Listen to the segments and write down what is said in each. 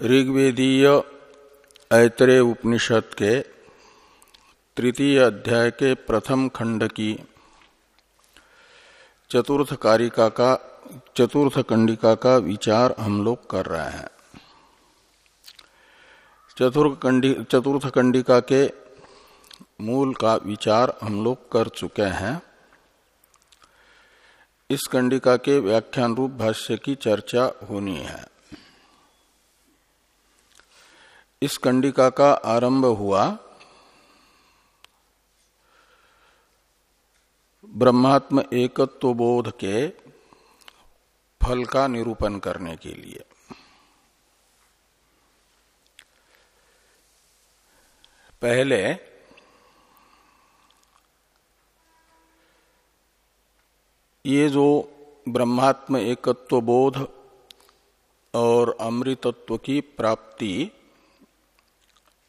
ऋग्वेदीय ऐतरे उपनिषद के तृतीय अध्याय के प्रथम खंड की चतुर्थ कारिका का, चतुर्थ कंडिका का विचार हम लोग कर रहे हैं। चतुर्थ कंडी चतुर्थ कंडिका के मूल का विचार हम लोग कर चुके हैं। इस कंडिका के व्याख्यान रूप भाष्य की चर्चा होनी है। इस कंडिका का आरंभ हुआ। ब्रह्मात्म एकत्व बोध के फल का निरूपण करने के लिए। पहले ये जो ब्रह्मात्म एकत्व बोध और अमृतत्व की प्राप्ति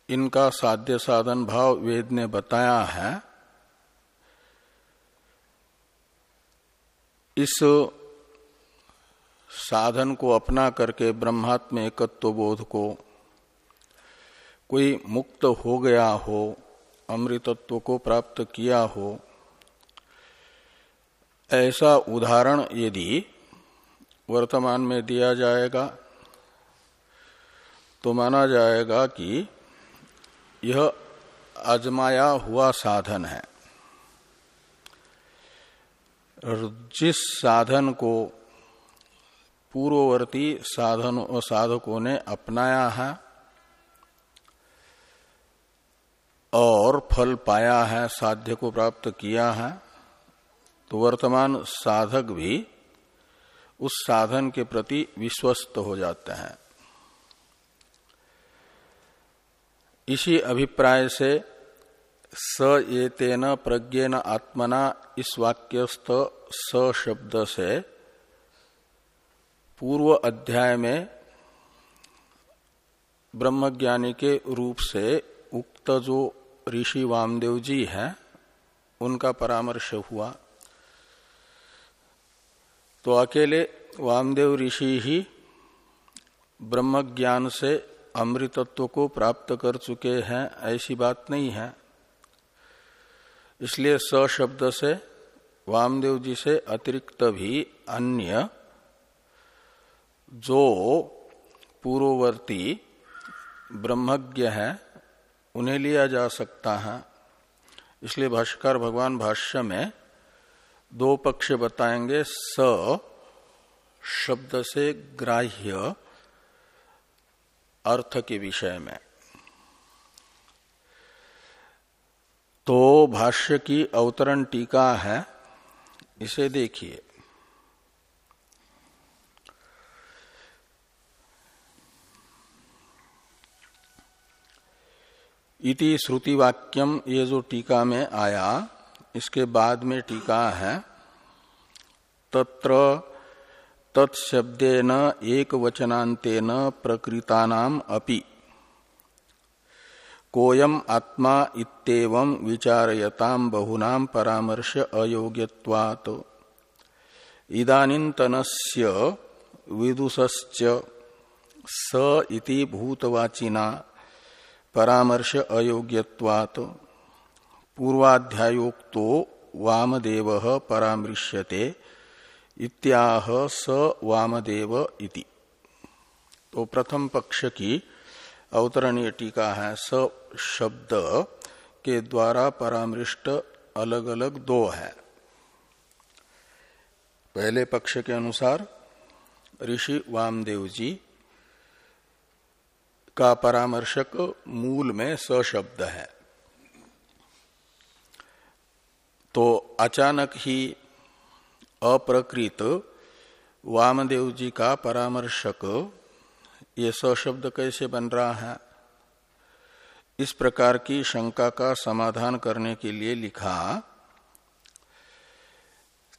इनका साध्य साधन भाव वेद ने बताया है। इस साधन को अपना करके ब्रह्मात्म एकत्व बोध को कोई मुक्त हो गया हो, अमृतत्व को प्राप्त किया हो, ऐसा उदाहरण यदि वर्तमान में दिया जाएगा तो माना जाएगा कि यह आजमाया हुआ साधन है। जिस साधन को पूर्ववर्ती साधन, साधकों ने अपनाया है और फल पाया है, साध्य को प्राप्त किया है तो वर्तमान साधक भी उस साधन के प्रति विश्वस्त हो जाते हैं। इसी अभिप्राय से स ये तेन प्रज्ञेन आत्मना इस वाक्यस्थ स शब्द से पूर्व अध्याय में ब्रह्मज्ञानी के रूप से उक्त जो ऋषि वामदेव जी हैं, उनका परामर्श हुआ। तो अकेले वामदेव ऋषि ही ब्रह्मज्ञान से अमृतत्व को प्राप्त कर चुके हैं, ऐसी बात नहीं है। इसलिए स शब्द से, वामदेव जी से अतिरिक्त भी अन्य जो पूर्ववर्ती ब्रह्मज्ञ है, उन्हें लिया जा सकता है। इसलिए भाष्कर भगवान भाष्य में दो पक्ष बताएँगे, स शब्द से ग्राह्य अर्थ के विषय में। तो भाष्य की अवतरण टीका है, इसे देखिए। इति श्रुति वाक्यम ये जो टीका में आया, इसके बाद में टीका है, तत्र तत्शब्देन एक वचनांतेन प्रकृतानाम अपि। कोयम आत्मा इतम विचारयताम बहुनाम परामर्श अयोग्यवात इदानीन्तनस्य विदुषश्च स इति भूतवाचिना परामर्श अयोग्यवात पूर्वाध्यायोक्तो वामदेव परामृश्यते। इत्याह स वामदेव इति। तो प्रथम पक्ष की अवतरणीय टीका है, स शब्द के द्वारा परामृष्ट अलग अलग दो है। पहले पक्ष के अनुसार ऋषि वामदेव जी का परामर्शक मूल में स शब्द है। तो अचानक ही अप्रकृत वामदेव जी का परामर्शक। ये सशब्द कैसे बन रहा है? इस प्रकार की शंका का समाधान करने के लिए लिखा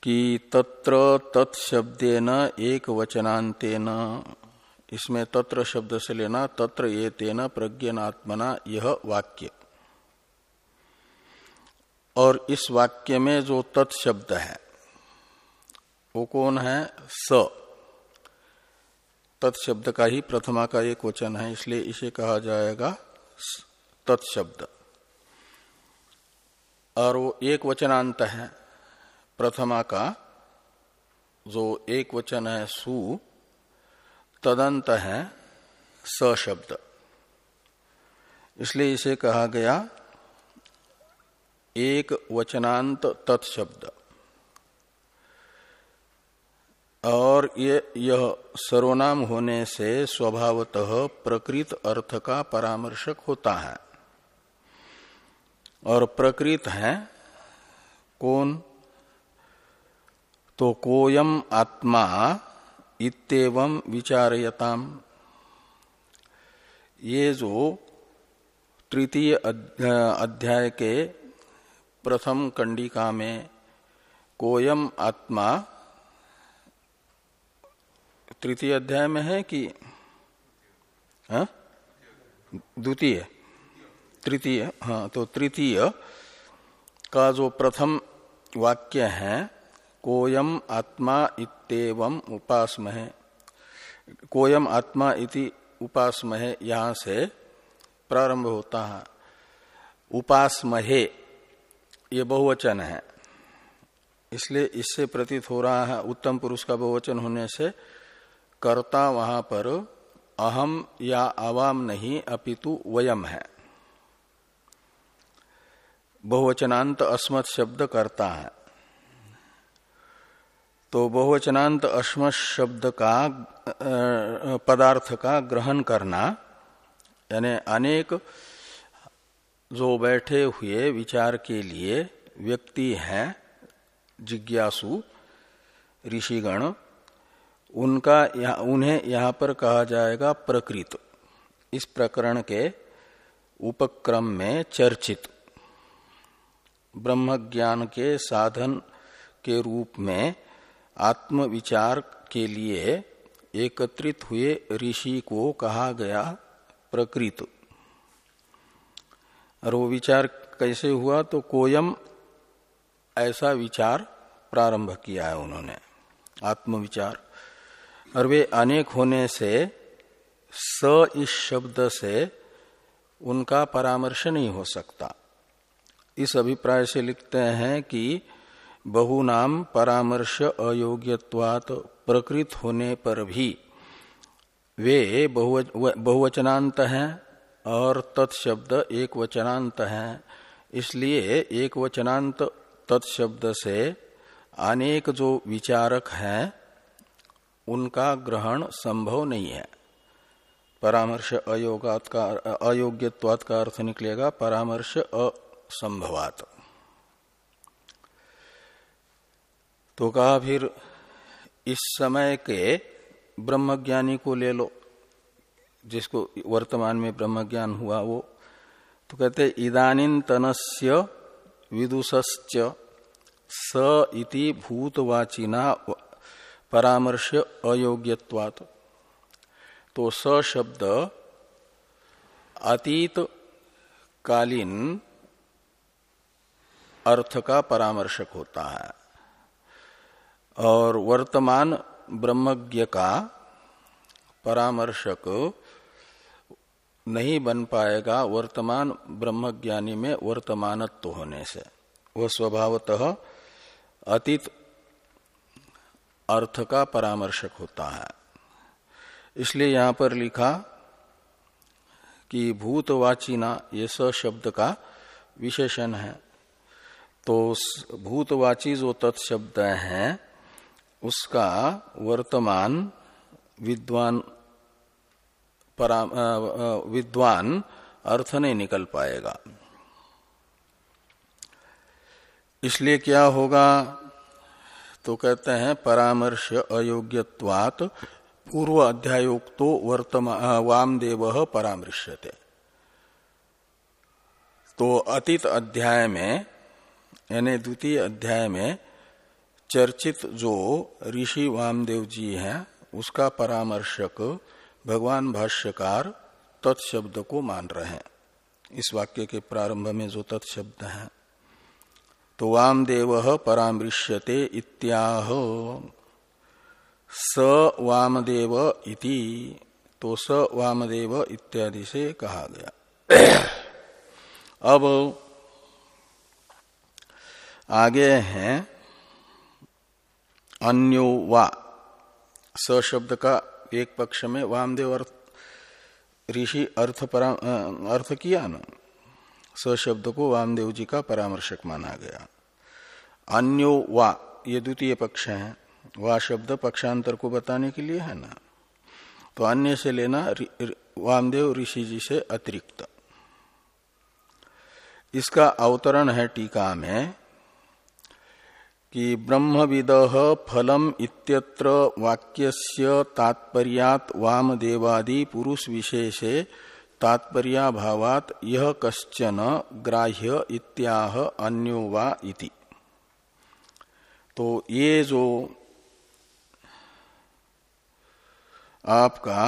कि तत्र तत्शब्देन एक वचनांतेन इसमें तत्र शब्द से लेना, तत्र ये तेन प्रज्ञनात्मना, यह वाक्य। और इस वाक्य में जो तत्शब्द है वो कौन है? स। तत्शब्द का ही प्रथमा का एक वचन है, इसलिए इसे कहा जाएगा तत्शब्द। और वो एक वचनांत है, प्रथमा का, जो एक वचन है सु, तदंत है स शब्द। इसलिए इसे कहा गया एक वचनांत तत्शब्द। और ये, यह सर्वनाम होने से स्वभावतः प्रकृत अर्थ का परामर्शक होता है। और प्रकृत है, कौन? तो कोयम आत्मा इतम विचारयताम। ये जो तृतीय अध्याय के प्रथम कंडिका में कोयम आत्मा तृतीय अध्याय में है कि हाँ? द्वितीय। तृतीय हाँ तो तृतीय का जो प्रथम वाक्य है, कोयम आत्मा इतम उपासमहे। कोयम आत्मा इति उपासमहे, यहाँ से प्रारंभ होता है। उपासमहे, ये बहुवचन है। इसलिए इससे प्रतीत हो रहा है, उत्तम पुरुष का बहुवचन होने से कर्ता वहाँ पर, अहम या आवाम नहीं, अपितु वयम है। बहुवचनांत अस्मत् शब्द करता है। तो बहुवचनांत अस्मत् शब्द का पदार्थ का ग्रहण करना, यानी अनेक जो बैठे हुए विचार के लिए व्यक्ति हैं, जिज्ञासु, ऋषिगण उनका यह, उन्हें यहाँ पर कहा जाएगा प्रकृत। इस प्रकरण के उपक्रम में चर्चित। ब्रह्म ज्ञान के साधन के रूप में आत्मविचार के लिए एकत्रित हुए ऋषि को कहा गया प्रकृत। और वो विचार कैसे हुआ? तो कोयम ऐसा विचार प्रारंभ किया है उन्होंने आत्मविचार। और वे अनेक होने से, स इस शब्द से उनका परामर्श नहीं हो सकता। इस अभिप्राय से लिखते हैं कि बहुनाम परामर्श अयोग्यवात प्रकृत होने पर भी वे बहुवचनांत हैं और तत्शब्द एक वचनांत हैं। इसलिए एक वचनांत तत्शब्द से अनेक जो विचारक हैं उनका ग्रहण संभव नहीं है। परामर्श अयोगात का अयोग्यवाद का अर्थ निकलेगा, परामर्श असंभवात। तो कहा फिर, इस समय के ब्रह्मज्ञानी को ले लो, जिसको वर्तमान में ब्रह्मज्ञान हुआ वो। तो कहते इदानीन तनस्य विदुष्च स इति भूतवाचिना परामर्श अयोग्यवात तो स शब्द अतीत कालीन अर्थ का परामर्शक होता है और वर्तमान ब्रह्मज्ञ का परामर्शक नहीं बन पाएगा वर्तमान ब्रह्मज्ञानी में वर्तमानत्व होने से। वह स्वभावतः अतीत अर्थ का परामर्शक होता है। इसलिए यहाँ पर लिखा कि भूतवाचिना ये स शब्द का विशेषण है। तो भूतवाची जो तत्शब्द है, उसका वर्तमान विद्वान परा विद्वान अर्थ नहीं निकल पाएगा। इसलिए क्या होगा? तो कहते हैं, परामर्श अयोग्यवात पूर्व अध्यायोक्तो वर्तमान वामदेव परामृश्यते। तो अतीत अध्याय में, यानी द्वितीय अध्याय में चर्चित जो ऋषि वामदेव जी हैं, उसका परामर्शक भगवान भाष्यकार तत्शब्द को मान रहे हैं। इस वाक्य के प्रारंभ में जो तत्शब्द है तो वामदेव परामृश्यते इत्याह। स वामदेव इति तो स वामदेव इत्यादि से कहा गया। अब आगे हैं अन्यो वा। स शब्द का एक पक्ष में वामदेव अर्थ ऋषि अर्थ परा, अर्थ किया ना? स शब्द को वामदेव जी का परामर्शक माना गया। अन्यो वा, ये द्वितीय पक्ष है। वा शब्द पक्षांतर को बताने के लिए है ना? तो अन्य से लेना वामदेव ऋषि जी से अतिरिक्त। इसका अवतरण है टीका में कि ब्रह्मविद फलम इत्यत्र वाक्यस्य तात्पर्यात वामदेवादि पुरुष विशेषे तात्पर्याभावात यह कश्चन ग्राह्य इत्याह अन्यो वा इति। तो ये जो आपका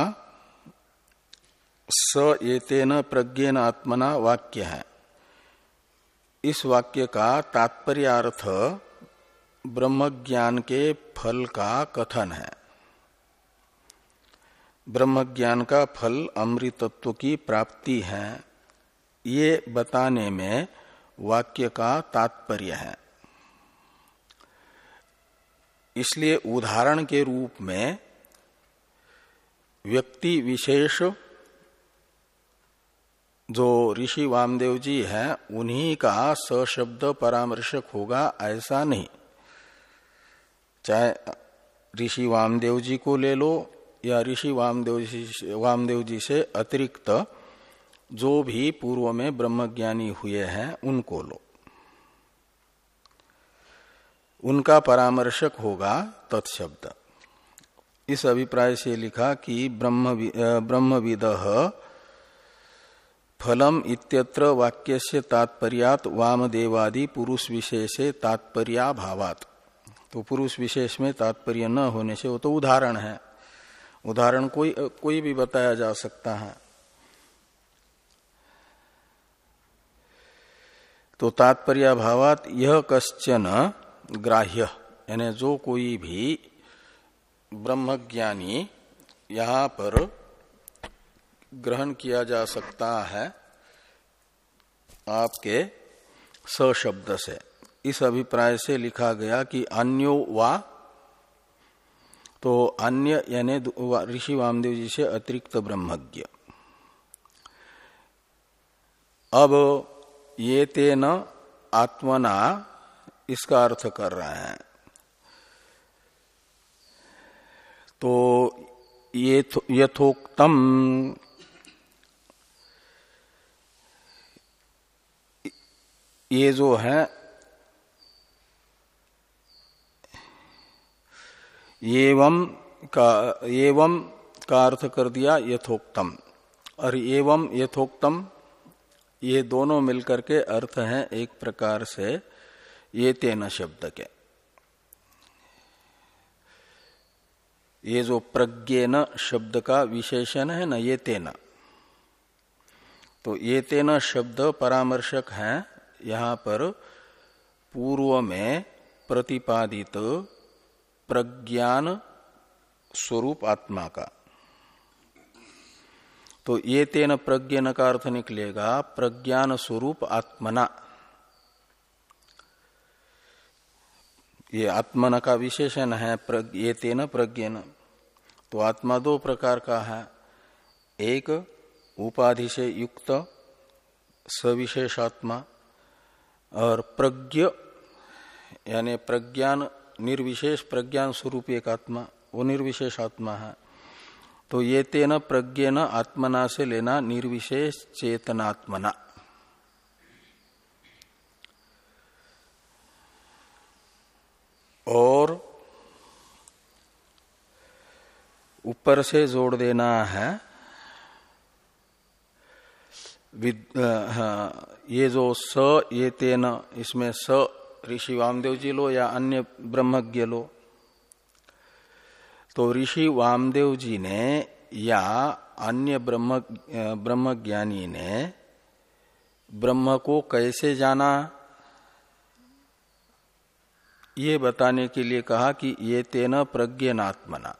स एतेन प्रज्ञेन आत्मना वाक्य है, इस वाक्य का तात्पर्यार्थ ब्रह्म ज्ञान के फल का कथन है। ब्रह्म ज्ञान का फल अमृतत्व की प्राप्ति है। ये बताने में वाक्य का तात्पर्य है। इसलिए उदाहरण के रूप में व्यक्ति विशेष जो ऋषि वामदेव जी हैं, उन्हीं का सशब्द परामर्शक होगा, ऐसा नहीं। चाहे ऋषि वामदेव जी को ले लो या ऋषि वामदेव जी वामदेव जी से अतिरिक्त जो भी पूर्व में ब्रह्मज्ञानी हुए हैं, उनको लो। उनका परामर्शक होगा तत्शब्द। इस अभिप्राय से लिखा कि ब्रह्म ब्रह्मविद फलम इत्यत्र वाक्य से तात्पर्यात वामदेवादि पुरुष विशेषे तात्पर्या भावात तो पुरुष विशेष में तात्पर्य न होने से वो तो उदाहरण है। उदाहरण कोई कोई भी बताया जा सकता है। तो तात्पर्य भावात यह कश्चन ग्राह्य, यानी जो कोई भी ब्रह्मज्ञानी यहाँ पर ग्रहण किया जा सकता है आपके सशब्द से। इस अभिप्राय से लिखा गया कि अन्यो वा तो अन्य यानी ऋषि वामदेव जी से अतिरिक्त ब्रह्मज्ञ। अब ये तेन आत्मना इसका अर्थ कर रहे हैं। तो ये यथोक्तम ये जो है एवं का एवं का अर्थ कर दिया यथोक्तम। और एवं यथोक्तम, ये दोनों मिलकर के अर्थ हैं एक प्रकार से, ये तेन शब्द के। ये जो प्रज्ञेन शब्द का विशेषण है ना, ये तेना। तो ये तेना शब्द परामर्शक है, यहाँ पर पूर्व में प्रतिपादित प्रज्ञान स्वरूप आत्मा का। तो ये तेन प्रज्ञान का अर्थ निकलेगा, प्रज्ञान स्वरूप आत्मना। ये आत्मन का विशेषण है ये तेन प्रज्ञन। तो आत्मा दो प्रकार का है। एक, उपाधि से युक्त सविशेष आत्मा और प्रज्ञ, यानी प्रज्ञान निर्विशेष प्रज्ञान स्वरूप एक आत्मा वो निर्विशेष आत्मा है। तो ये तेन प्रज्ञन आत्मना से लेना निर्विशेष चेतनात्मना। और ऊपर से जोड़ देना है हाँ, ये जो स ये तेन इसमें स ऋषि वामदेव जी लो या अन्य ब्रह्मज्ञ लो। तो ऋषि वामदेव जी ने या अन्य ब्रह्म, ब्रह्मज्ञानी ने ब्रह्म को कैसे जाना? ये बताने के लिए कहा कि ये तेन प्रज्ञनात्मना।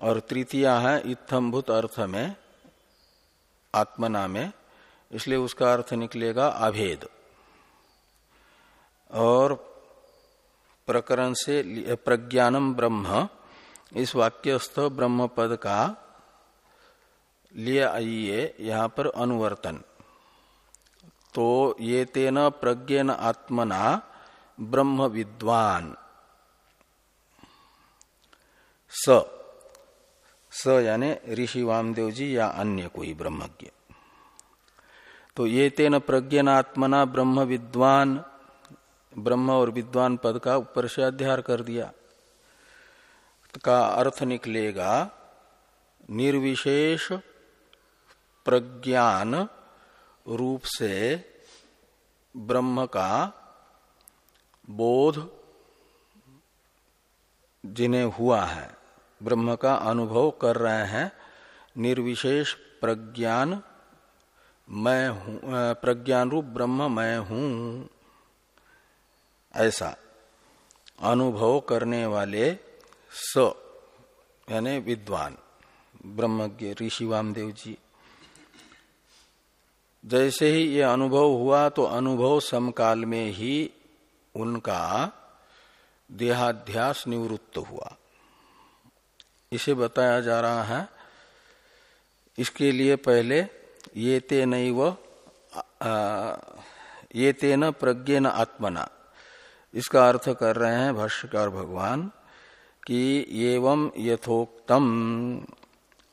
और तृतीया है इत्थम्भूत अर्थ में, आत्मना में, इसलिए उसका अर्थ निकलेगा अभेद। और प्रकरण से प्रज्ञानम ब्रह्म, इस वाक्यस्थ ब्रह्म पद का लिए आइए यहाँ पर अनुवर्तन। तो ये तेन प्रज्ञन आत्मना ब्रह्म विद्वान। स। स यानी ऋषि वामदेव जी या अन्य कोई ब्रह्मज्ञ। तो ये तेन प्रज्ञनात्मना ब्रह्म विद्वान ब्रह्म और विद्वान पद का ऊपर से अध्यार कर दिया। का अर्थ निकलेगा, निर्विशेष प्रज्ञान रूप से ब्रह्म का बोध जिन्हें हुआ है, ब्रह्म का अनुभव कर रहे हैं, निर्विशेष प्रज्ञान मैं हूँ प्रज्ञान रूप ब्रह्म मैं हूँ। ऐसा। अनुभव करने वाले स, यानी विद्वान, ब्रह्मज्ञ ऋषि वामदेव जी। जैसे ही ये अनुभव हुआ तो अनुभव समकाल में ही उनका देहाध्यास निवृत्त हुआ। इसे बताया जा रहा है, इसके लिए पहले ये ते नैव ये तेन प्रज्ञन आत्मना। इसका अर्थ कर रहे हैं भाष्यकार भगवान कि एवं यथोक्तम।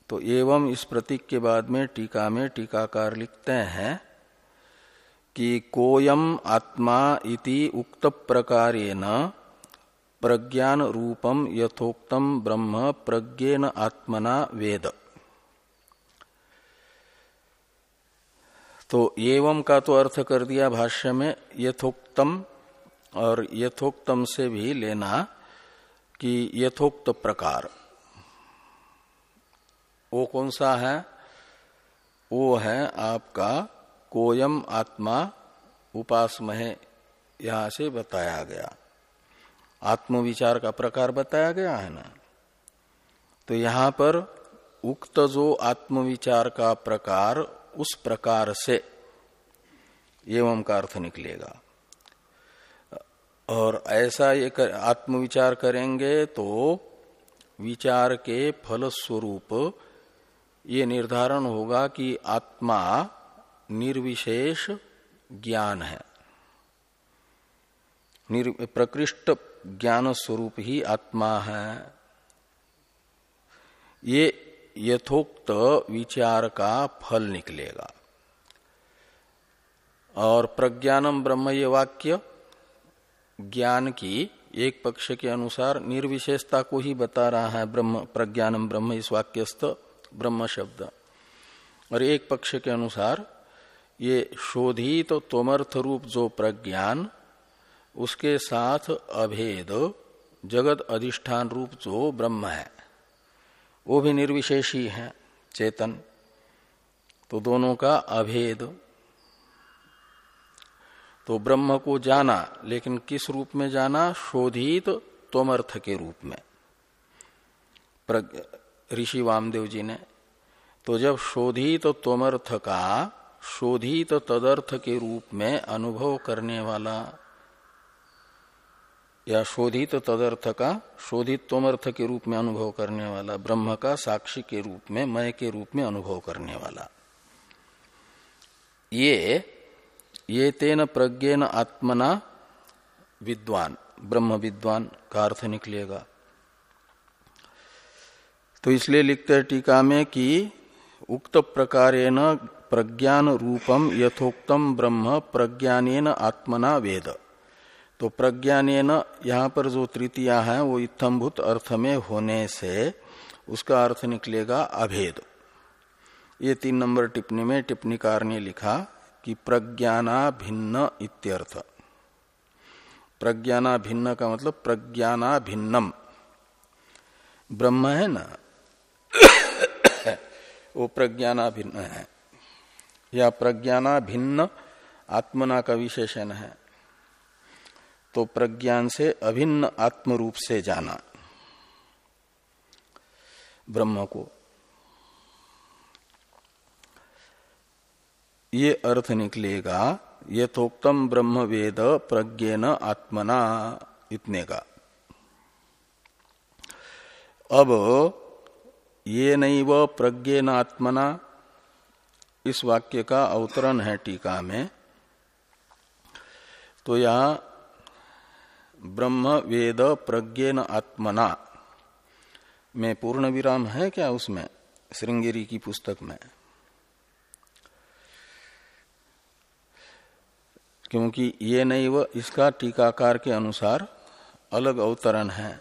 तो एवं इस प्रतीक के बाद में टीका में टीकाकार लिखते हैं कि कोयम आत्मा इति उक्त प्रकारेण प्रज्ञान रूपम यथोक्तम ब्रह्म प्रज्ञेन आत्मना वेद। तो एवं का तो अर्थ कर दिया भाष्य में यथोक्तम। और यथोक्तम से भी लेना कि यथोक्त प्रकार। वो कौन सा है? वो है आपका कोयम आत्मा उपासमय यहाँ से बताया गया। आत्मविचार का प्रकार बताया गया है ना? तो यहाँ पर उक्त जो आत्मविचार का प्रकार, उस प्रकार से एवं का अर्थ निकलेगा। और ऐसा ये कर, आत्मविचार करेंगे तो विचार के फल स्वरूप ये निर्धारण होगा कि आत्मा निर्विशेष ज्ञान है। प्रकृष्ट ज्ञान स्वरूप ही आत्मा है। ये यथोक्त विचार का फल निकलेगा। और प्रज्ञानम ब्रह्म ये वाक्य ज्ञान की एक पक्ष के अनुसार निर्विशेषता को ही बता रहा है ब्रह्म, प्रज्ञानम ब्रह्म, इस वाक्यस्थ ब्रह्म शब्द। और एक पक्ष के अनुसार ये शोधित तो तोमर्थ रूप जो प्रज्ञान, उसके साथ अभेद, जगत अधिष्ठान रूप जो ब्रह्म है, वो भी निर्विशेषी है, चेतन। तो दोनों का अभेद तो ब्रह्म को जाना, लेकिन किस रूप में जाना? शोधित तोमर्थ के रूप में। ऋषि वामदेव जी ने तो जब शोधित तोमर्थ का, शोधित तदर्थ के रूप में अनुभव करने वाला, या शोधित तदर्थ का, शोधित तोमर्थ के रूप में अनुभव करने वाला, ब्रह्म का साक्षी के रूप में, मय के रूप में अनुभव करने वाला। ये ये तेन प्रज्ञेन आत्मना विद्वान, ब्रह्म विद्वान का अर्थ निकलेगा। तो इसलिए लिखते हैं टीका में कि उक्त प्रकारेण प्रज्ञान रूपम यथोक्तम ब्रह्म प्रज्ञान आत्मना वेद। तो प्रज्ञान यहाँ पर जो तृतीया है, वो इत्थम्भूत अर्थ में होने से उसका अर्थ निकलेगा अभेद। ये तीन नंबर टिप्पणी में टिप्पणीकार ने लिखा कि प्रज्ञाना भिन्न इत्यर्थ। प्रज्ञाना भिन्न का मतलब प्रज्ञाना भिन्नम। ब्रह्म है ना? वो प्रज्ञाना भिन्न है। या प्रज्ञाना भिन्न आत्मना का विशेषण है। तो प्रज्ञान से अभिन्न आत्म रूप से जाना। ब्रह्म को। ये अर्थ निकलेगा, ये यथोक्तम ब्रह्म वेद प्रज्ञेन आत्मना इतने का अब ये नहीं व प्रज्ञेन आत्मना, इस वाक्य का अवतरण है टीका में। तो यहाँ ब्रह्म वेद प्रज्ञेन आत्मना में पूर्ण विराम है क्या उसमें, श्रृंगेरी की पुस्तक में? क्योंकि ये नहीं वह इसका टीकाकार के अनुसार अलग अवतरण है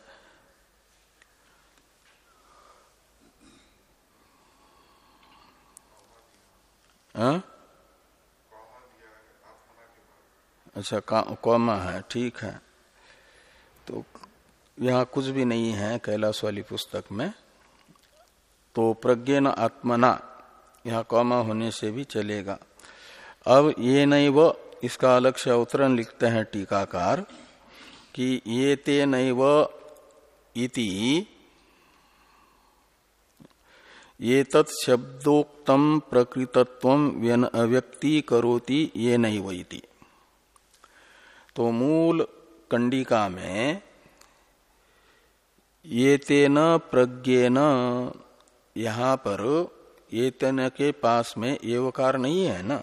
आ? हाँ? अच्छा कौमा है, ठीक है तो यहाँ कुछ भी नहीं है कैलाश वाली पुस्तक में तो प्रज्ञन आत्मना, यहाँ कौमा होने से भी चलेगा अब ये नहीं, वो इसका से अवतरण लिखते हैं टीकाकार कि ये ते नैव इति। ये तत्शब्दोक्तम प्रकृतत्व व्यक्ति करोति ये नहीं इति। तो मूल कंडिका में ये तेन प्रज्ञेन यहाँ पर ये तेन के पास में एवकार नहीं है ना?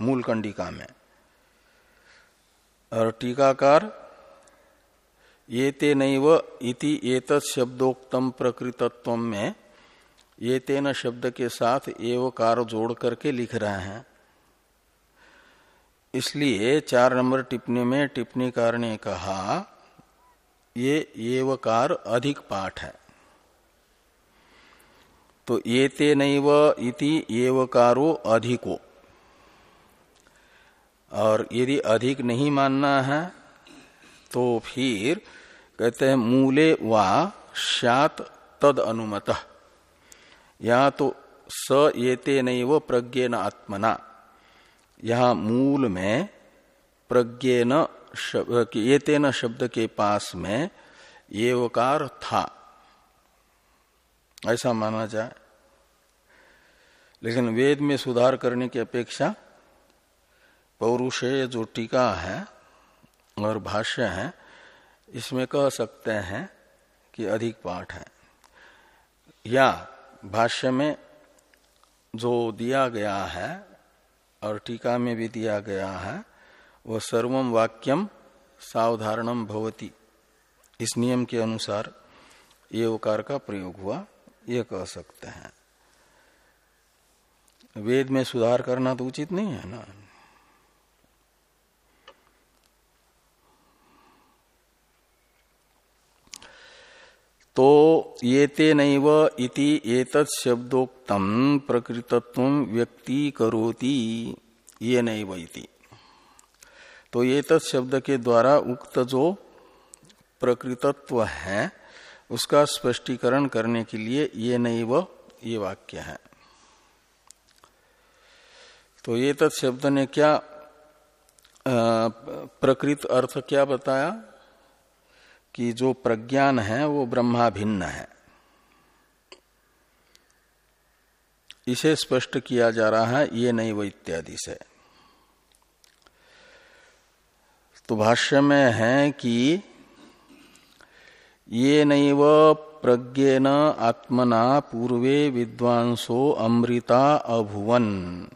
मूल कंडिका में और टीकाकार ये ते इति एत शब्दोक्तम प्रकृतत्व में ये तेन शब्द के साथ एवकार जोड़ करके लिख रहे हैं। इसलिए चार नंबर टिप्पणी में टिप्पणीकार ने कहा, ये एवकार अधिक पाठ है। तो ये ते नैव इति एवकारो अधिको। और यदि अधिक नहीं मानना है तो फिर कहते हैं मूले वा श्यात तद अनुमत। या तो स येते नहीं वो प्रज्ञेन आत्मना। यहाँ मूल में प्रज्ञेन येतेन शब्द के पास में एवकार था। ऐसा माना जाए। लेकिन वेद में सुधार करने की अपेक्षा पौरुषेय जो टीका है और भाष्य है, इसमें कह सकते हैं कि अधिक पाठ है। या भाष्य में जो दिया गया है और टीका में भी दिया गया है, वह सर्वम वाक्यम सावधारणम भवती। इस नियम के अनुसार ये उकार का प्रयोग हुआ, ये कह सकते हैं। वेद में सुधार करना तो उचित नहीं है ना? तो ये नैव इति एतत् शब्दोक्तम प्रकृतत्व व्यक्ति करोति ये नैव इति। तो ये शब्द के द्वारा उक्त जो प्रकृतत्व है, उसका स्पष्टीकरण करने के लिए ये नैव ये वाक्य है। तो ये शब्द ने क्या प्रकृत अर्थ क्या बताया? कि जो प्रज्ञान है, वो ब्रह्मा भिन्न है। इसे स्पष्ट किया जा रहा है, ये नहीं वो इत्यादि से। तो भाष्य में है कि ये नैव प्रज्ञेन आत्मना पूर्वे विद्वांसो अमृता अभुवन।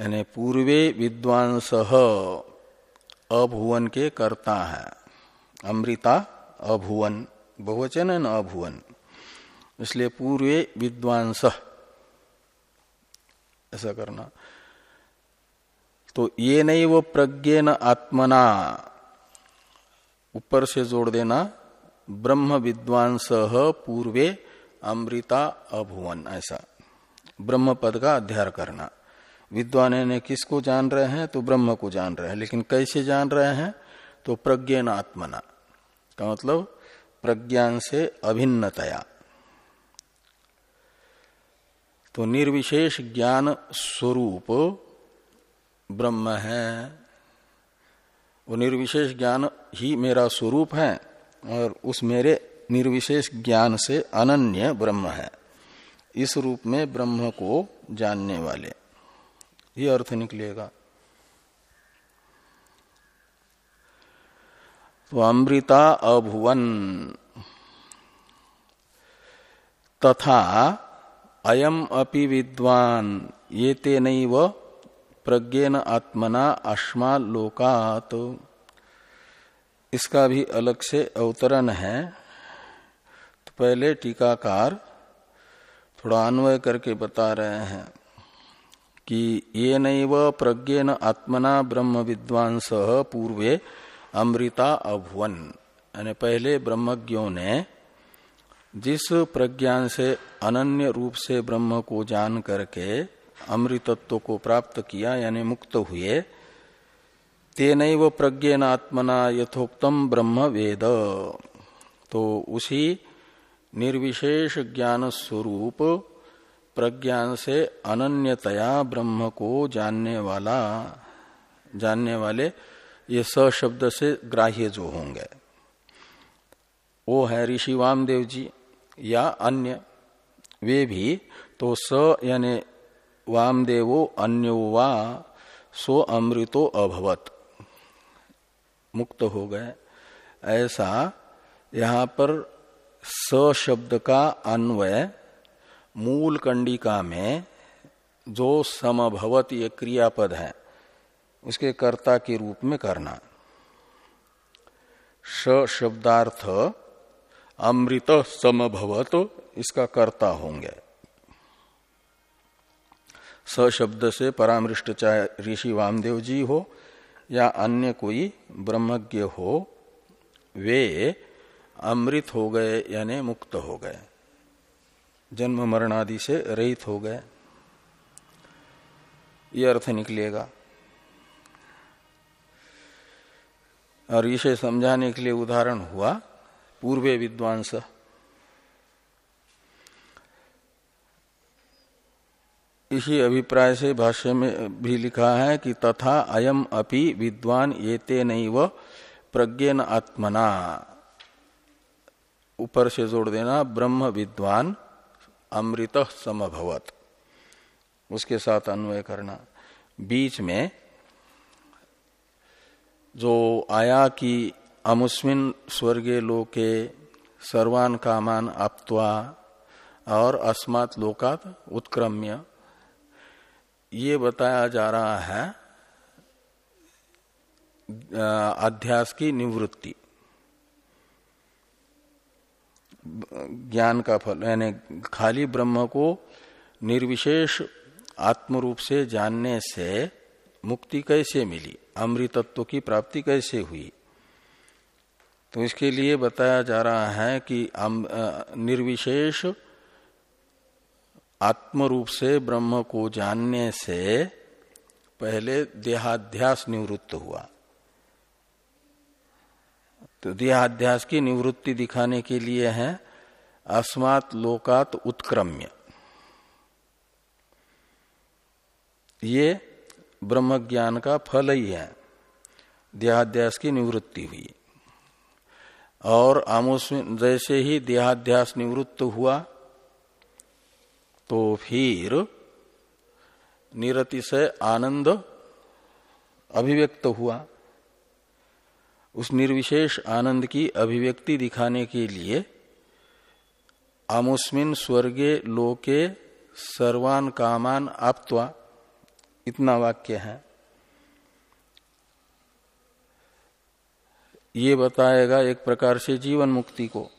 यानी पूर्वे विद्वांस अभुवन के कर्ता है। अमृता अभुवन, बहुवचन है न अभुवन। इसलिए पूर्वे विद्वांस, ऐसा करना। तो ये नहीं, वो न आत्मना। ऊपर से जोड़ देना, ब्रह्म विद्वांस पूर्वे अमृता अभुवन, ऐसा। ब्रह्म पद का अध्ययन करना। विद्वान ने किसको जान रहे हैं? तो ब्रह्म को जान रहे हैं। लेकिन कैसे जान रहे हैं? तो प्रज्ञान आत्मना। का मतलब? प्रज्ञान से अभिन्नतया। तो निर्विशेष ज्ञान स्वरूप ब्रह्म है। वो निर्विशेष ज्ञान ही मेरा स्वरूप है और उस मेरे निर्विशेष ज्ञान से अनन्य ब्रह्म है। इस रूप में ब्रह्म को जानने वाले। ये अर्थ निकलेगा। तो अमृता अभुवन तथा अयम अपि विद्वान, ये तेन प्रज्ञेन आत्मना अश्मा लोकात। इसका भी अलग से अवतरण है। तो पहले टीकाकार थोड़ा अन्वय करके बता रहे हैं। कि ये नैव आत्मना ब्रह्म विद्वांस पूर्वे अमृता अभुवन। यानी पहले ब्रह्मज्ञों ने जिस प्रज्ञान से, अनन्य रूप से ब्रह्म को जान करके अमृतत्व को प्राप्त किया, यानी मुक्त हुए तेन प्रज्ञेन आत्मना यथोक्तम ब्रह्म वेद। तो उसी निर्विशेष ज्ञान स्वरूप प्रज्ञान से अनन्यतया ब्रह्म को जानने वाला, जानने वाले ये स शब्द से ग्राह्य जो होंगे। वो है ऋषि वामदेव जी या अन्य, वे भी तो स यानी वामदेवो अन्यो वा सो अमृतो अभवत। मुक्त हो गए। ऐसा यहाँ पर स शब्द का अन्वय मूल कंडिका में जो समभवत ये क्रियापद है उसके कर्ता के रूप में करना। स शब्दार्थ अमृत समभवत इसका कर्ता होंगे। स शब्द से चाहे ऋषि वामदेव जी हो या अन्य कोई ब्रह्मज्ञ हो, वे अमृत हो गए यानी मुक्त हो गए। जन्म मरण आदि से रहित हो गए। ये अर्थ निकलेगा। और इसे समझाने के लिए उदाहरण हुआ पूर्वे विद्वांस। इसी अभिप्राय से भाष्य में भी लिखा है कि तथा अयम अपि विद्वान ये ते नहीं प्रज्ञन आत्मना। ऊपर से जोड़ देना, ब्रह्म विद्वान अमृत समभवत। उसके साथ अन्वय करना। बीच में जो आया कि अमुस्मिन स्वर्गीय लोके सर्वान कामान आप्वा और अस्मात् लोकात उत्क्रम्य, ये बताया जा रहा है अध्यास की निवृत्ति। ज्ञान का फल, यानी खाली ब्रह्म को निर्विशेष आत्म रूप से जानने से मुक्ति कैसे मिली? अमृतत्व की प्राप्ति कैसे हुई? तो इसके लिए बताया जा रहा है कि निर्विशेष आत्म रूप से ब्रह्म को जानने से पहले देहाध्यास निवृत्त हुआ। तो देहाध्यास की निवृत्ति दिखाने के लिए है अस्मात् लोकात उत्क्रम्य। ये ब्रह्म ज्ञान का फल ही है। देहाध्यास की निवृत्ति हुई। और आमोस जैसे ही देहाध्यास निवृत्त हुआ तो फिर निरति से आनंद अभिव्यक्त हुआ। उस निर्विशेष आनंद की अभिव्यक्ति दिखाने के लिए आमुस्मिन स्वर्गे लोके सर्वान कामान आप्त्वा, इतना वाक्य है। ये बताएगा एक प्रकार से जीवन मुक्ति को।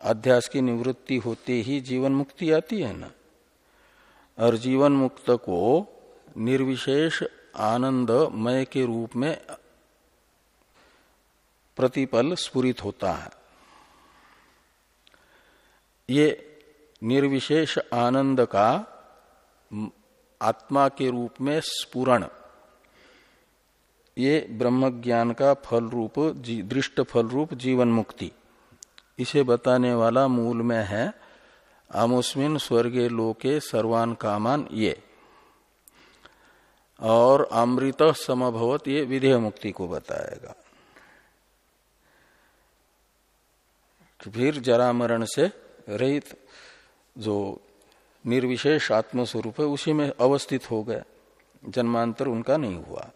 अध्यास की निवृत्ति होते ही जीवन मुक्ति आती है ना? और जीवन मुक्त को निर्विशेष आनंदमय के रूप में प्रतिपल स्फुरित होता है। ये निर्विशेष आनंद का आत्मा के रूप में स्पुरण ये ब्रह्म ज्ञान का फल रूप दृष्ट फल रूप जीवन मुक्ति इसे बताने वाला मूल में है, आमुस्मिन स्वर्गे लोके सर्वान कामान ये। और अमृत समभवत ये विधेय मुक्ति को बताएगा। फिर जरा मरण से रहित जो निर्विशेष आत्मस्वरूप है, उसी में अवस्थित हो गए। जन्मांतर उनका नहीं हुआ।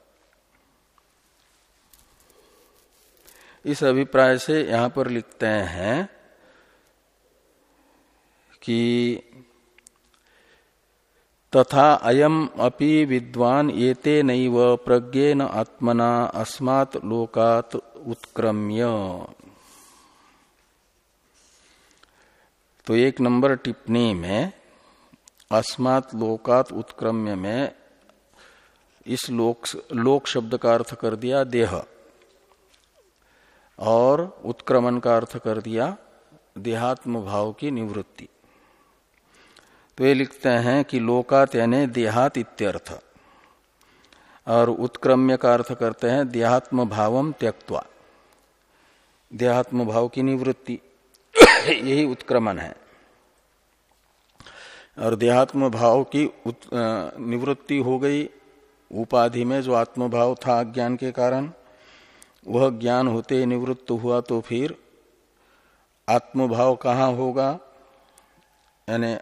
इस अभिप्राय से यहाँ पर लिखते हैं कि तथा अयम अपि विद्वान येते नैव प्रज्ञेन आत्मना अस्मात् लोकात उत्क्रम्य। तो एक नंबर टिप्पणी में अस्मात् लोकात उत्क्रम्य में इस लोक लोक शब्द का अर्थ कर दिया देह और उत्क्रमण का अर्थ कर दिया देहात्म भाव की निवृत्ति। तो ये लिखते हैं कि लोकात यानी देहात इत्यर्थ और उत्क्रम्य का अर्थ करते हैं देहात्म भावम त्यक्वा देहात्म भाव की निवृत्ति। यही उत्क्रमण है। और देहात्म भाव की निवृत्ति हो गई उपाधि में जो आत्मभाव था ज्ञान के कारण, वह ज्ञान होते निवृत्त हुआ तो फिर आत्मभाव कहाँ होगा? यानी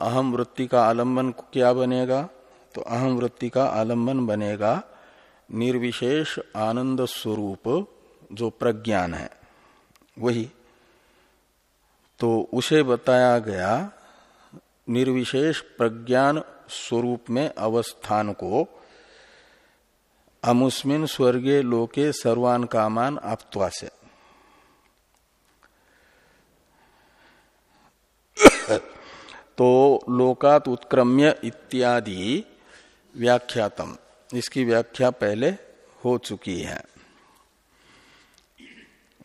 अहम वृत्ति का आलंबन क्या बनेगा? तो अहम वृत्ति का आलंबन बनेगा निर्विशेष आनंद स्वरूप जो प्रज्ञान है। वही तो उसे बताया गया निर्विशेष प्रज्ञान स्वरूप में अवस्थान को अमुस्मिन स्वर्गीय लोके सर्वान कामान आप्वा से तो लोकात उत्क्रम्य इत्यादि व्याख्यातम। इसकी व्याख्या पहले हो चुकी है।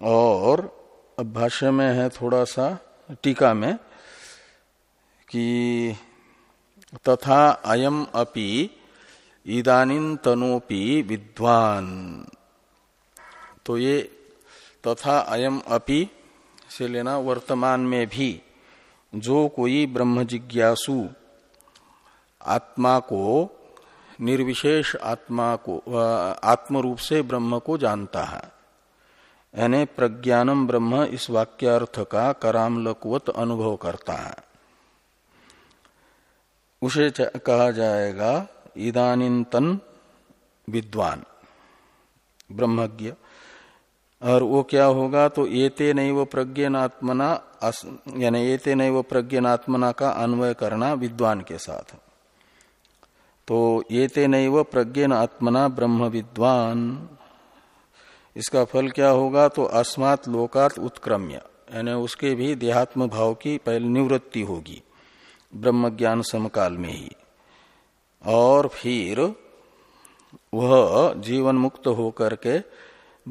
और अब भाष्य में है थोड़ा सा। टीका में कि तथा अयम अपि इदानीन तनोपि विद्वान। तो ये तथा अयम अपि से लेना वर्तमान में भी जो कोई ब्रह्म जिज्ञासु आत्मा को, निर्विशेष आत्मा को आत्म रूप से ब्रह्म को जानता है। यानी प्रज्ञानम ब्रह्म इस वाक्यार्थ का कराम लकवत अनुभव करता है। उसे कहा जाएगा इदानीतन विद्वान, ब्रह्मज्ञ। और वो क्या होगा तो एते नैव प्रज्ञात्मना यानी एते नैव प्रज्ञात्मना का अन्वय करना विद्वान के साथ। तो एते नैव प्रज्ञन आत्मना ब्रह्म विद्वान। इसका फल क्या होगा? तो अस्मात् लोकात उत्क्रम्य। यानी उसके भी देहात्म भाव की पहले निवृत्ति होगी। ब्रह्म ज्ञान समकाल में ही। और फिर वह जीवन मुक्त होकर के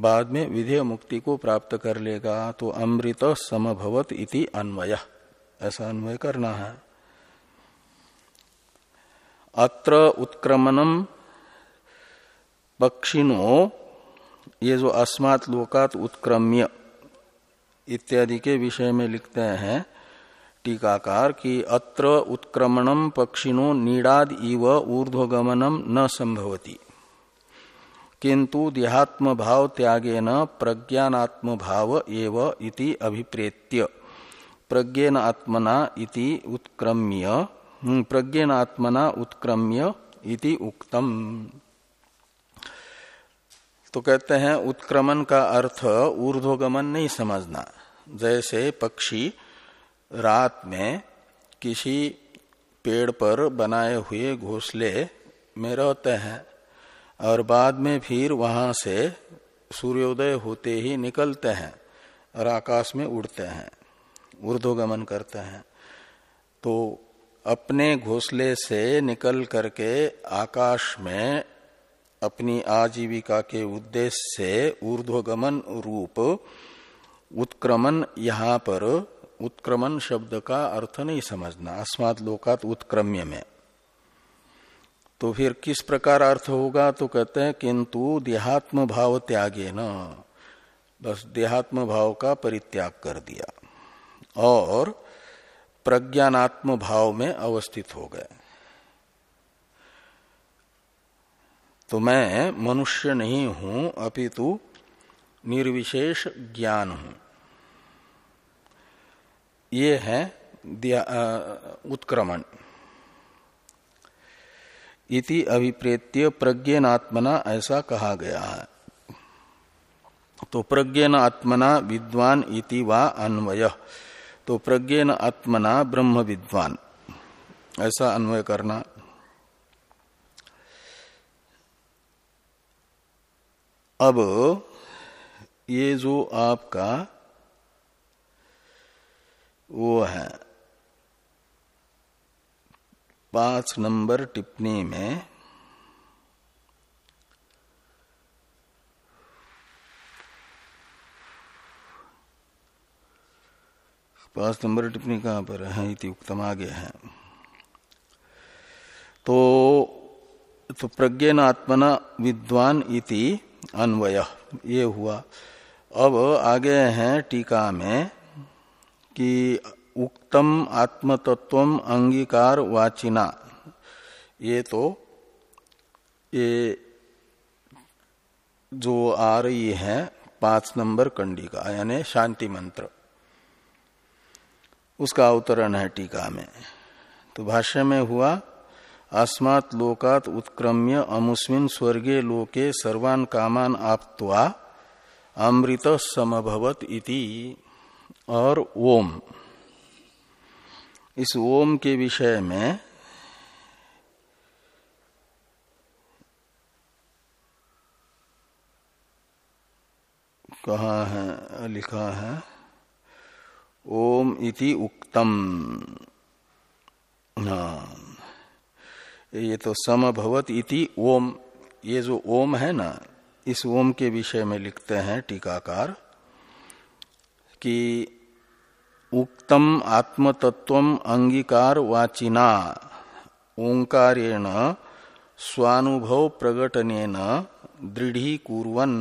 बाद में विधेय मुक्ति को प्राप्त कर लेगा। तो अमृत समभवत इति अन्वय। ऐसा अन्वय करना है। अत्र उत्क्रमणम पक्षिणो ये जो अस्मात् लोकात उत्क्रम्य इत्यादि के विषय में लिखते हैं, टीकाकार कि अत्र उत्क्रमणम पक्षिणो नीडाद इव ऊर्ध्वगमनम न संभवती। किंतु देहात्म भाव त्यागेन प्रज्ञानात्म भाव एव अभिप्रेत्य। प्रज्ञेन आत्मना इति उत्क्रम्य प्रज्ञेन आत्मना उत्क्रम्य इति उक्तम। तो कहते हैं, उत्क्रमण का अर्थ ऊर्ध्वगमन नहीं समझना। जैसे पक्षी रात में किसी पेड़ पर बनाए हुए घोंसले में रहते हैं और बाद में फिर वहाँ से सूर्योदय होते ही निकलते हैं और आकाश में उड़ते हैं, ऊर्ध्वगमन करते हैं। तो अपने घोंसले से निकल करके आकाश में अपनी आजीविका के उद्देश्य से ऊर्ध्वगमन रूप, उत्क्रमण यहाँ पर, उत्क्रमण शब्द का अर्थ नहीं समझना, अस्मात् लोकात उत्क्रम्य में। तो फिर किस प्रकार अर्थ होगा? तो कहते हैं, किंतु देहात्म भाव त्यागे न। बस देहात्म भाव का परित्याग कर दिया। और प्रज्ञानात्म भाव में अवस्थित हो गए। तो मैं मनुष्य नहीं हूँ, अपितु निर्विशेष ज्ञान हूँ। ये है उत्क्रमण। इति अभिप्रेत्य प्रज्ञनात्मना ऐसा कहा गया है। तो प्रज्ञन आत्मना विद्वान इति वा अन्वय। तो प्रज्ञन आत्मना ब्रह्म विद्वान ऐसा अन्वय करना अब ये जो आपका वो है, पाँच नंबर टिप्पणी में पाँच नंबर टिप्पणी कहाँ पर है? इति उत्तम आगे है। तो तो प्रज्ञन आत्मना विद्वान इति अन्वय, ये हुआ। अब आगे हैं टीका में कि उक्तम आत्मतत्व अंगीकार वाचिना। ये तो ये जो आ रही है पाँच नंबर कंडिका, यानी शांति मंत्र। उसका अवतरण है टीका में। तो भाष्य में हुआ अस्मात् लोकात उत्क्रम्य अमुस्मिन स्वर्गे लोके सर्वान कामान आप्त्वा अमृत समभवत इति। और ओम। इस ओम के विषय में कहा है, लिखा है, ओम इति उक्तम हाँ ये तो समभवत इति ओम। ये जो ओम है ना, इस ओम के विषय में लिखते हैं टीकाकार कि उक्तम आत्मतत्व अंगीकार वाचिना, ओंकारेण स्वानुभव प्रकटन दृढ़ीकुर्वन।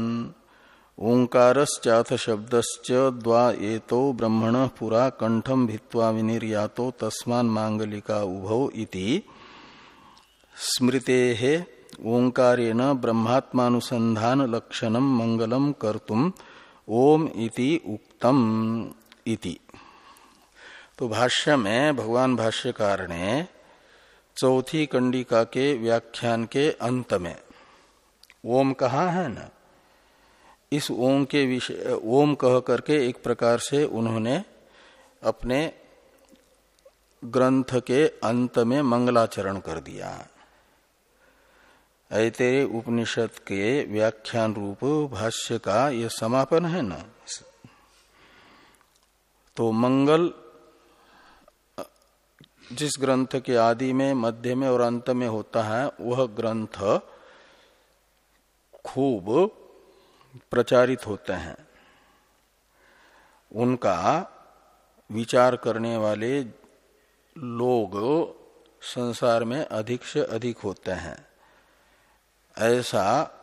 ओंकारश्चाथ शब्दश्च द्वा ब्रह्मण पुरा कंठम भित्वा विनिर्यातो तस्मान मांगलिका उभौ इति। स्मृते ओंकारेण ब्रह्मात्मानुसंधान लक्षणम मंगलम कर्तुम ओम इति उक्तम इति। तो भाष्य में भगवान भाष्यकार ने चौथी कंडिका के व्याख्यान के अंत में, ओम कहा है ना? इस ओम के विषय, ओम कह करके एक प्रकार से उन्होंने अपने ग्रंथ के अंत में मंगलाचरण कर दिया। ऐतेरे उपनिषद के व्याख्यान रूप भाष्य का यह समापन है ना? तो मंगल, जिस ग्रंथ के आदि में, मध्य में और अंत में होता है, वह ग्रंथ खूब प्रचारित होते हैं। उनका विचार करने वाले लोग संसार में अधिक से अधिक होते हैं। ऐसा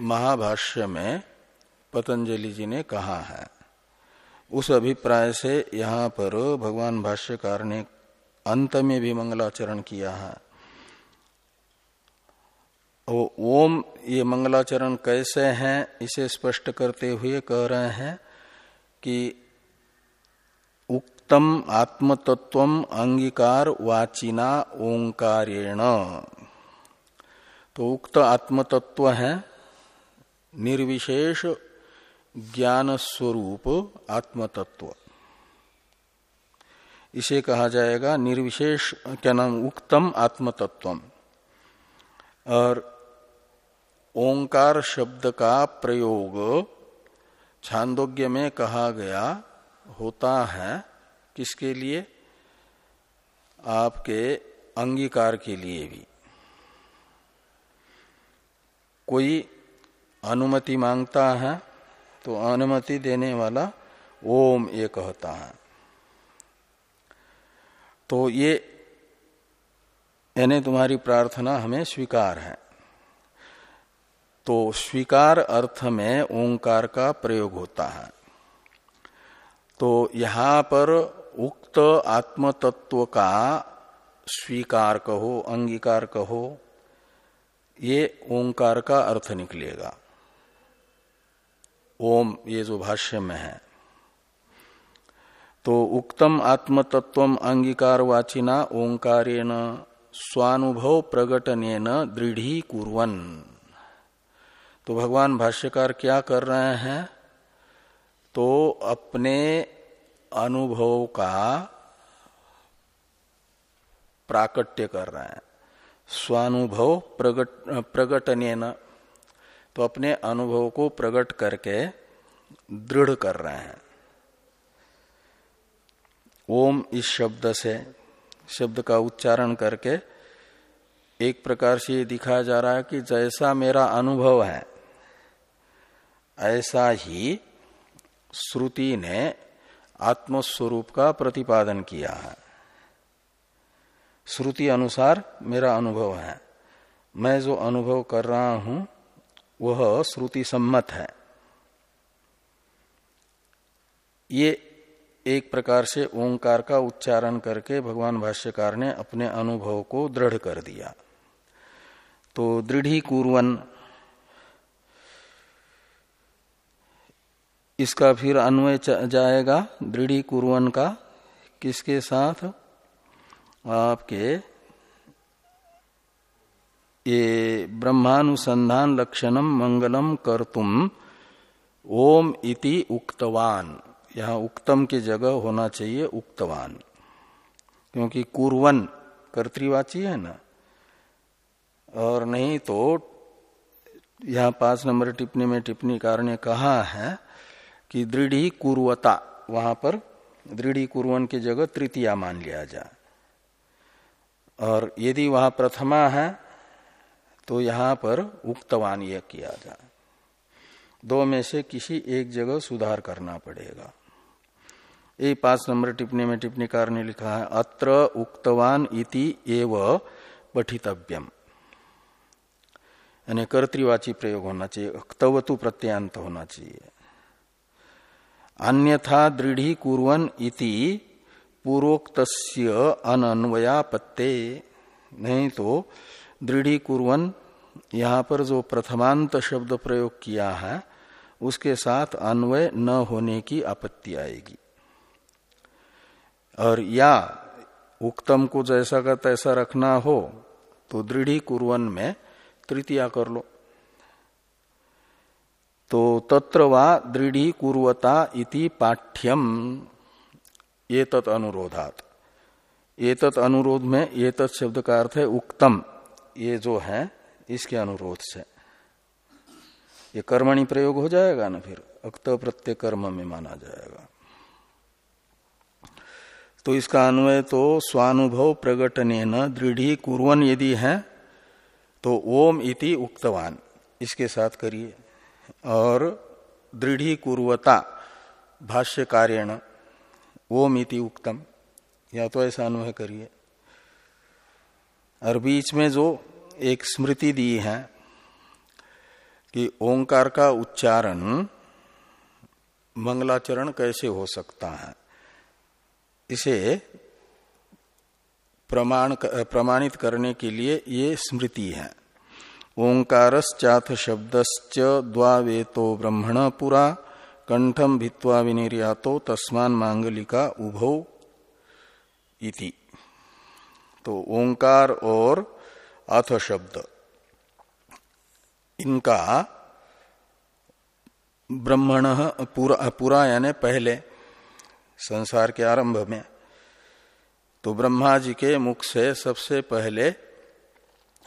महाभाष्य में पतंजलि जी ने कहा है। उस अभिप्राय से यहाँ पर भगवान भाष्यकार ने अंत में भी मंगलाचरण किया है। ओम, ये मंगलाचरण कैसे हैं, इसे स्पष्ट करते हुए कह रहे हैं कि उक्तम आत्मतत्व अंगीकार वाचिना ओंकारेण। तो उक्त आत्मतत्व है निर्विशेष ज्ञान स्वरूप आत्मतत्व। इसे कहा जाएगा निर्विशेष, क्या नाम, उक्तम आत्मतत्व और ओंकार शब्द का प्रयोग छांदोग्य में कहा गया होता है किसके लिए? आपके अंगीकार के लिए भी। कोई अनुमति माँगता है तो अनुमति देने वाला ओम ये कहता है। तो ये, यानी तुम्हारी प्रार्थना हमें स्वीकार है। तो स्वीकार अर्थ में ओंकार का प्रयोग होता है। तो यहाँ पर उक्त आत्म तत्व का स्वीकार कहो, अंगीकार कहो ये ओंकार का अर्थ निकलेगा। ओम, ये जो भाष्य में है। तो उक्तम आत्मतत्व अंगीकार वाचिना ओंकारेण स्वानुभव प्रकटन दृढ़ी कुरन तो भगवान भाष्यकार क्या कर रहे हैं? तो अपने अनुभव का प्राकट्य कर रहे हैं। स्वानुभव प्रगट प्रकटन तो अपने अनुभव को प्रकट करके दृढ़ कर रहे हैं। ओम इस शब्द से, शब्द का उच्चारण करके एक प्रकार से ये दिखाया जा रहा है कि जैसा मेरा अनुभव है, ऐसा ही श्रुति ने आत्मस्वरूप का प्रतिपादन किया है। श्रुति अनुसार मेरा अनुभव है। मैं जो अनुभव कर रहा हूँ, वह श्रुति सम्मत है। ये एक प्रकार से ओंकार का उच्चारण करके भगवान भाष्यकार ने अपने अनुभव को दृढ़ कर दिया। तो दृढ़ी कुरन इसका फिर अन्वय जाएगा दृढ़ी कुरन का किसके साथ? आपके ये ब्रह्मानुसंधान लक्षणम मंगलम कर्तुम ओम इति उक्तवान। यहाँ उक्तम की जगह होना चाहिए उक्तवान। क्योंकि कुरवन कर्तवाची है ना। और नहीं तो यहाँ पाँच नंबर टिप्पणी में टिप्पणीकार ने कहा है कि दृढ़ी कुरवता, वहाँ पर दृढ़ी कुरवन की जगह तृतीया मान लिया जाए। और यदि वहाँ प्रथमा है तो यहाँ पर उक्तवान यह किया जाए। दो में से किसी एक जगह सुधार करना पड़ेगा। ये पाँच नंबर टिप्पणी में टिप्पणीकार ने लिखा है, अत्र उक्तवान इति एव पठितव्यम। यानी कर्तवाची प्रयोग होना चाहिए अक्तवतु प्रत्यांत होना चाहिए। अन्यथा दृढ़ी कुरन इति पूर्वोक्त अनन्वयापत्ते। नहीं तो दृढ़ी कुरन यहाँ पर जो प्रथमांत शब्द प्रयोग किया है, उसके साथ अन्वय न होने की आपत्ति आएगी। और या उक्तम को जैसा का तैसा रखना हो तो दृढ़ी कुरन में तृतीया कर लो। तो तत्र वा दृढ़ी कुरता इति पाठ्यम। ये तत् अनुरोधात। ये तत् अनुरोध में ये तत् शब्द का अर्थ है उक्तम। ये जो है, इसके अनुरोध से। ये कर्मणि प्रयोग हो जाएगा ना फिर? अक्त प्रत्यय कर्म में माना जाएगा। तो इसका अन्वय तो स्वानुभव प्रकटने न दृढ़ी कुरन यदि है तो ओम इति उक्तवान। इसके साथ करिए। और दृढ़ी कुरता भाष्य कार्यण ओम इति उक्तम। या तो ऐसा अन्वय करिए। और बीच में जो एक स्मृति दी है कि ओंकार का उच्चारण मंगलाचरण कैसे हो सकता है, इसे प्रमाण प्रमाणित करने के लिए ये स्मृति है। ओंकारश्चाथ शब्दश्च द्वावेतो ब्रह्मण पुरा कंठम भित्वा विनिर्यातो तस्मान मांगलिका उभो इति। तो ओंकार और अथ शब्द। इनका ब्रह्मण पूरा, पूरा यानी पहले संसार के आरंभ में। तो ब्रह्मा जी के मुख से सबसे पहले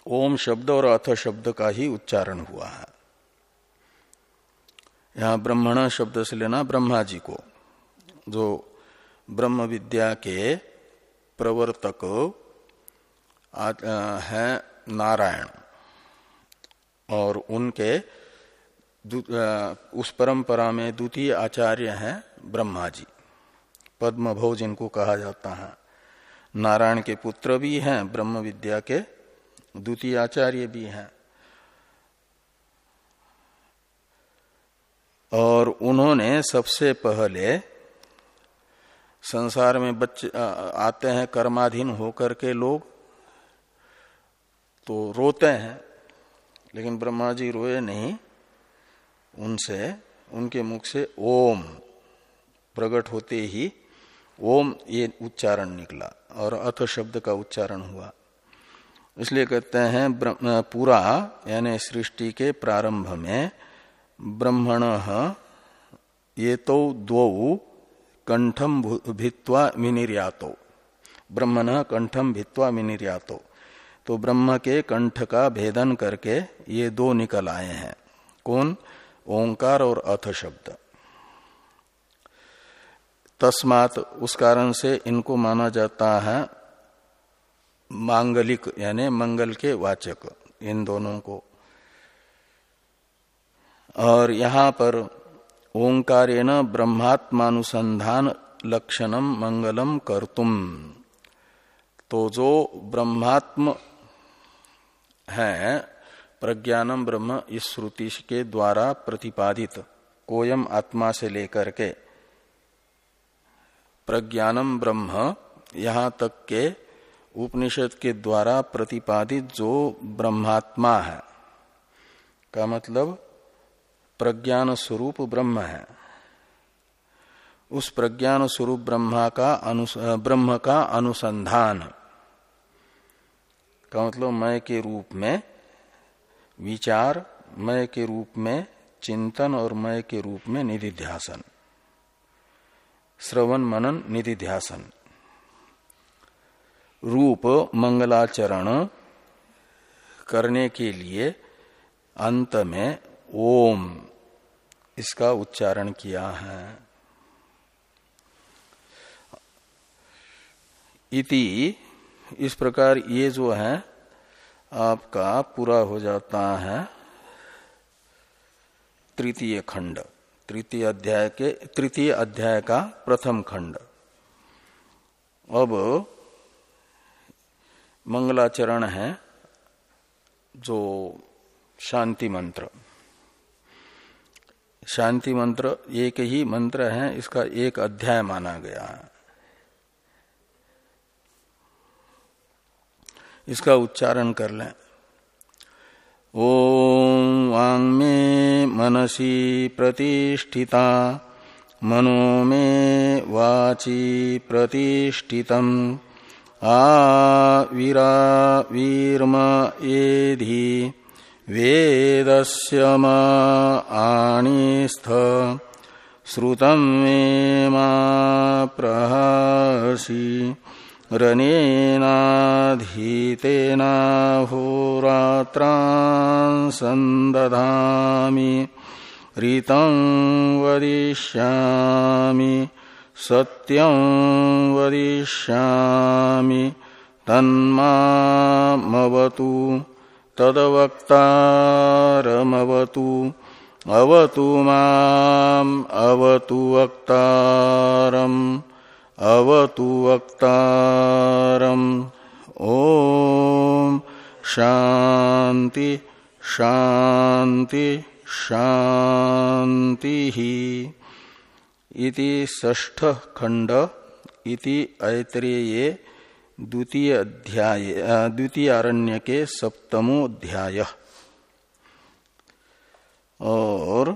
ओम शब्द और अथ शब्द का ही उच्चारण हुआ है। यहाँ ब्रह्मण शब्द से लेना ब्रह्मा जी को, जो ब्रह्म विद्या के प्रवर्तक है नारायण, और उनके उस परंपरा में द्वितीय आचार्य हैं ब्रह्मा जी पद्म भव जिनको कहा जाता है। नारायण के पुत्र भी हैं ब्रह्म विद्या के द्वितीय आचार्य भी हैं। और उन्होंने सबसे पहले संसार में बच्चे आते हैं कर्माधीन होकर के लोग तो रोते हैं, लेकिन ब्रह्मा जी रोए नहीं, उनसे, उनके मुख से ओम प्रकट होते ही ओम ये उच्चारण निकला और अथ शब्द का उच्चारण हुआ। इसलिए कहते हैं पूरा यानी सृष्टि के प्रारंभ में ब्रह्मण ये तो दो कंठम भित्वा विनिर्यातो ब्रह्मण कंठम भित्वा विनिर्यातो तो ब्रह्म के कंठ का भेदन करके ये दो निकल आए हैं। कौन? ओंकार और अथ शब्द। तस्मात उस कारण से इनको माना जाता है मांगलिक, यानी मंगल के वाचक, इन दोनों को। और यहाँ पर ओंकारेण ब्रह्मात्मानुसंधान लक्षणम मंगलम कर्तुम। तो जो ब्रह्मात्म है प्रज्ञानम ब्रह्म इस श्रुति के द्वारा प्रतिपादित कोयम आत्मा से लेकर के। प्रज्ञानम ब्रह्म यहाँ तक के उपनिषद के द्वारा प्रतिपादित जो ब्रह्मात्मा है। का मतलब? प्रज्ञान स्वरूप ब्रह्म है। उस प्रज्ञान स्वरूप ब्रह्मा का ब्रह्म का अनुसंधान। का मतलब मय के रूप में विचार, मय के रूप में चिंतन और मय के रूप में निधिध्यासन। श्रवण, मनन, निधिध्यासन। रूप, मंगलाचरण करने के लिए अंत में ओम, इसका उच्चारण किया है। इति, इस प्रकार ये जो है, आपका पूरा हो जाता है तृतीय खंड, तृतीय अध्याय के, तृतीय अध्याय का प्रथम खंड। अब मंगलाचरण है जो शांति मंत्र। शांति मंत्र एक ही मंत्र है, इसका एक अध्याय माना गया। है इसका उच्चारण कर लें। ओम वांग में मनसी प्रतिष्ठिता, मनो में वाची प्रतिष्ठितम। आ वीरा वीरम एधि। वेदस्य आणिस्थ श्रुतम मे मा प्रहसी रनेनाधीतेनाहोरात्रांसन्दधामि ऋतं वदिष्यामि सत्यं वदिष्यामि तन्मामवतु। तदवक्तारमवतु। अवतु माम्, अवतु वक्तारम्, अवतु वक्तारम। ओम शांति शांति शांति ही इति ष्ठ खंड इति ऐतरेये द्वितीय अध्याय द्वितीय अरण्य के सप्तमो अध्याय और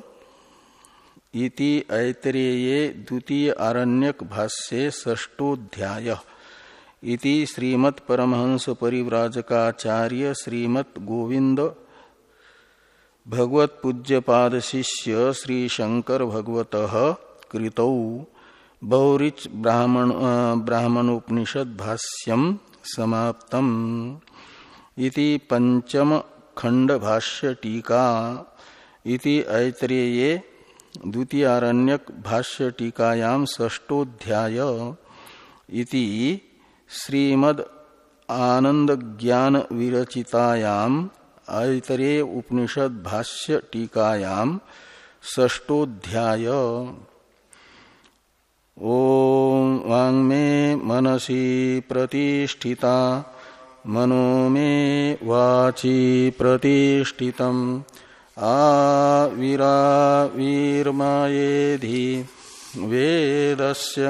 इति ऐतरेये द्वितीय आरण्यक भाष्ये ष्टोध्याय इति श्रीमत् परमहंस परिव्राजकाचार्य श्रीमत् गोविंद भगवत पूज्यपाद शिष्य श्री शंकर भगवत कृतौ। बहुरिच ब्राह्मण ब्राह्मणोपनिषद भाष्यम समाप्तम। इति पंचम खंड भाष्य टीका। इति ऐतरेये द्वितीय आरण्यक भाष्य टीकायाम ष्टोध्याय इति श्रीमद आनंद ज्ञान विरचितायाम ऐतरे उपनिषद भाष्य टीकायाम ष्टोध्याय ओम वांग में मनसी प्रतिष्ठिता, मनो में वाची प्रतिष्ठितम आविरावीर्मायेधि वेदस्य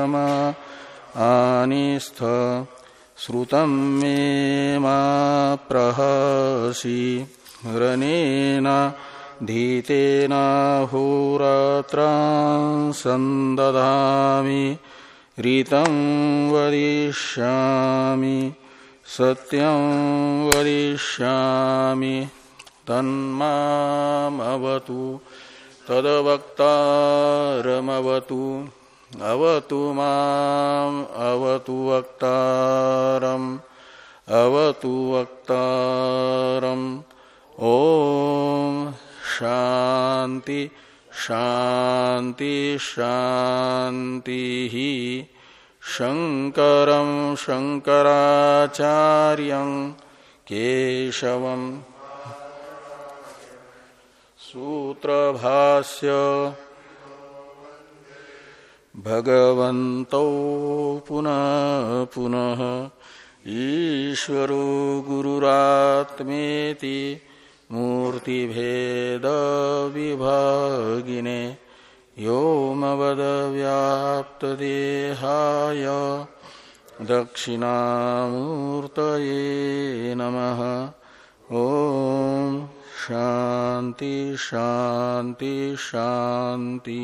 आनिस्थ, श्रुतं मे मा प्रहसि, रनेन धीतेनाहोरात्रां सन्दधामि ऋतं वदिष्यामि, सत्यं वदिष्यामि, तन्मामवतु, तदवक्तारमवतु, अवतु माम्, अवतु वक्तारम् अवतु वक्तारम्। ॐ शान्ति शान्ति शान्ति शङ्करं शङ्कराचार्यं केशवम् सूत्रभास्य भगवन्तौ पुनः पुनः। ईश्वरो गुरुरात्मेति मूर्तिभेद विभागिने व्योमवदव्याप्तदेहाय दक्षिणामूर्त नमः। ओम शांति शांति शान्ति।